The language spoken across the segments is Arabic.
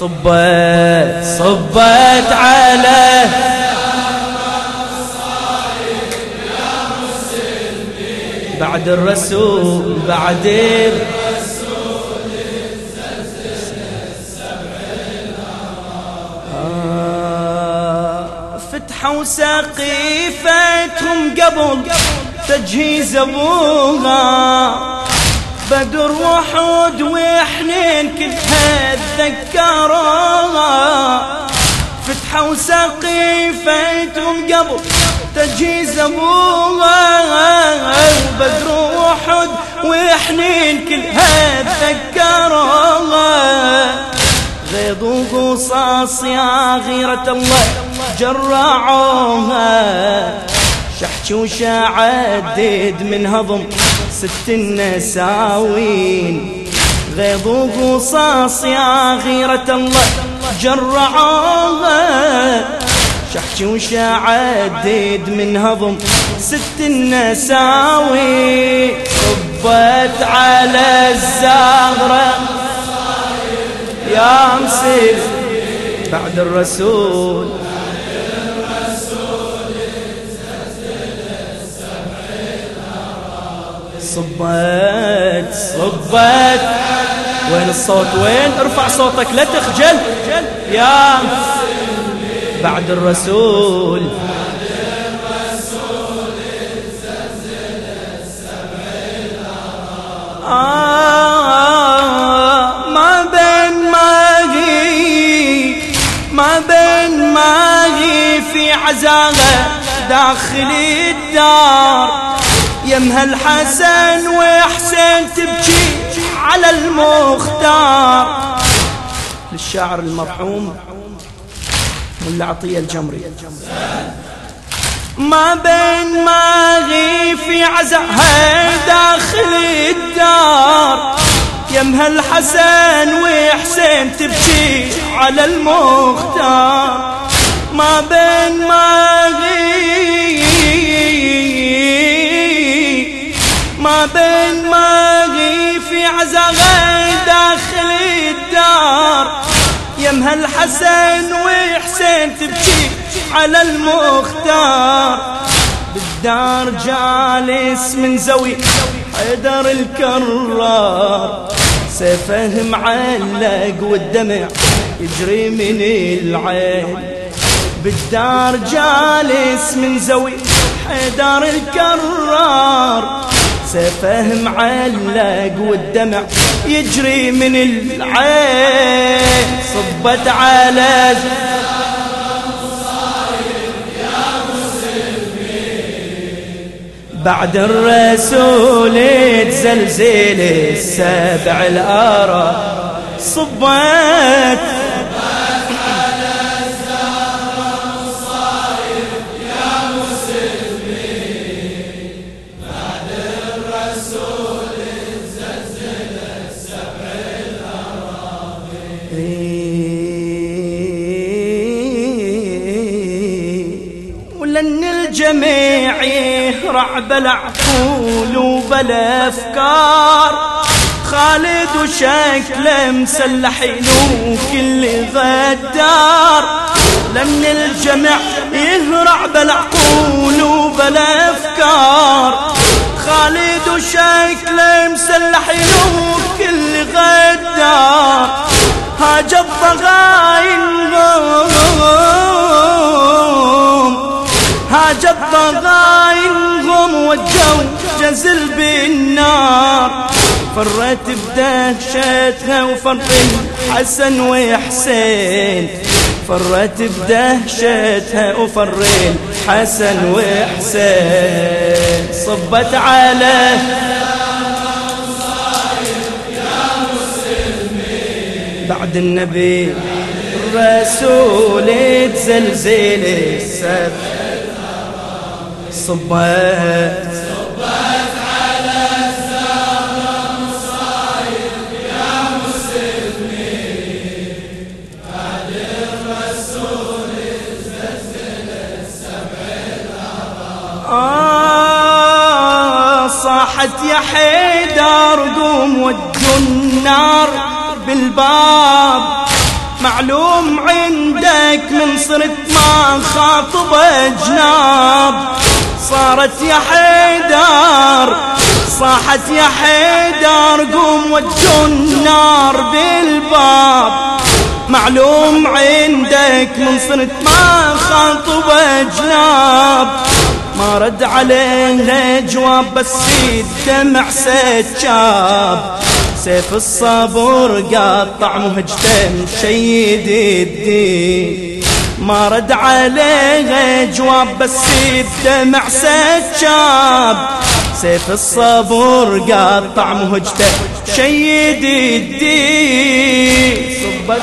صبت صبت على بعد الرسول بعد الرسول آه، فتحوا سقيفتهم قبل تجهيز أبوها. بدر وحود وحنين كلها تذكرها فتحوا سقيفتهم قبل تجهيز أبوها. بدر وحد وحنين كلها تذكرها غيظ وقصاص يا غيرة الله جرعوها. شحش وشعدد من هضم ست النساوين. غيظ وقصاص يا غيرة الله جرعوها شحش وشعدد من هضم ست النساوي صبت على الزهرة يا مسير بعد الرسول. صبت صبت وين الصوت؟ وين؟ ارفع صوتك لا تخجل. يا بعد الرسول. آه ما بين ماغي ما بين ماغي في عزاغة داخل الدار. يمها الحسن وحسين تبكي على المختار. للشاعر المرحوم ولا عطية الجمري. ما بين ماغي في عزاها داخل الدار. يمها الحسن وحسين تبكي على المختار. ما بين ماغي بين ماغي في عزاها داخل الدار. يمها الحسن وحسين تبكي على المختار. بالدار جالس من زوي حيدر الكرار. سيفه معلق والدمع يجري من العين. بالدار جالس من زوي حيدر الكرار. سيفه معلق والدمع يجري من العين صبت على بعد الرسول تزلزل السبع الآراء صبت يهرع بالعقول وبالافكار خالد وشكله مسلحين وكل غدار. لن الجميع يهرع بالعقول وبالافكار خالد وشكله مسلحين وكل غدار. هاج الضغاين والجو جزل بالنار. فرت بدهشتها وفرت الحسن وحسين. فرت بدهشتها وفرين حسن وحسين. صبت على بعد النبي الرسول تزلزل السبع صبت صاحت يا حيدر قوم ودوا النار بالباب. مع معلوم عندك من صرت ما خاطب جناب صارت يا حيدر صاحت يا حيدر قوم وجه النار بالباب. معلوم عندك من صرت ما خاطب جناب ما رد عليه جواب بس الدمع سجاب سيف الصبر قاطع مهجته مشيد الدين ما رد عليه جواب بس بدمع سجاب سيف الصبر قاطع مهجته شيد الدين صبت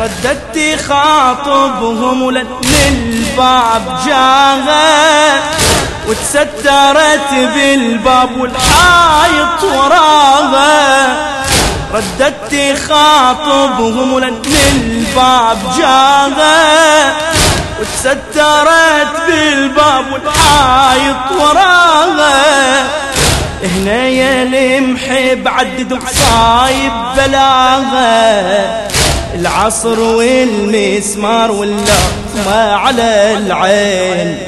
رددت خاطبهم لأن الباب جاغه وتسترت بالباب والحايط وراغه رددت خاطبهم لأن الباب جاغه وتسترت بالباب والحايط وراها هنا يا المحب عدد مصايب بلاغة. العصر والمسمار واللقمة على العين.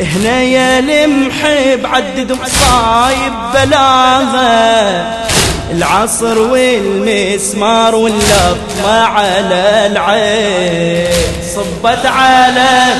هنا يا المحب عدد مصايب بلاغة. العصر والمسمار واللطمة على العين. صبت على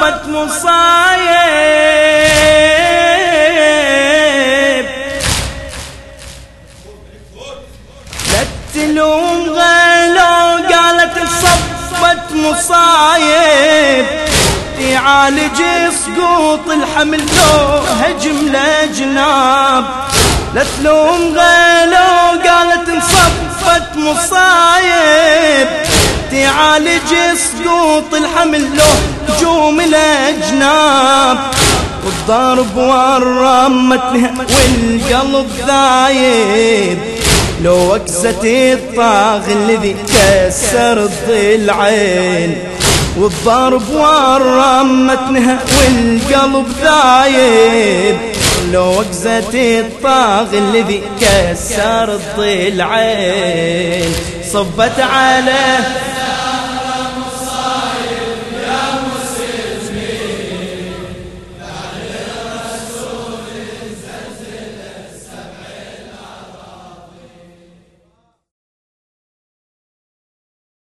مصايب. لا تلوم غلو قالت صبت مصايب. يعالج سقوط الحمل لو هجم لجناب لا تلوم غلو قالت انصفت مصايب. تعالج سقوط الحمل له هجوم الأجناب والضرب والرمة والقلب ذايب. لو وكزة الطاغ الذي كسر الضلعين والضرب والرمة والقلب ذايب. لو وكزة الطاغ الذي كسر الضلعين. صبت عليه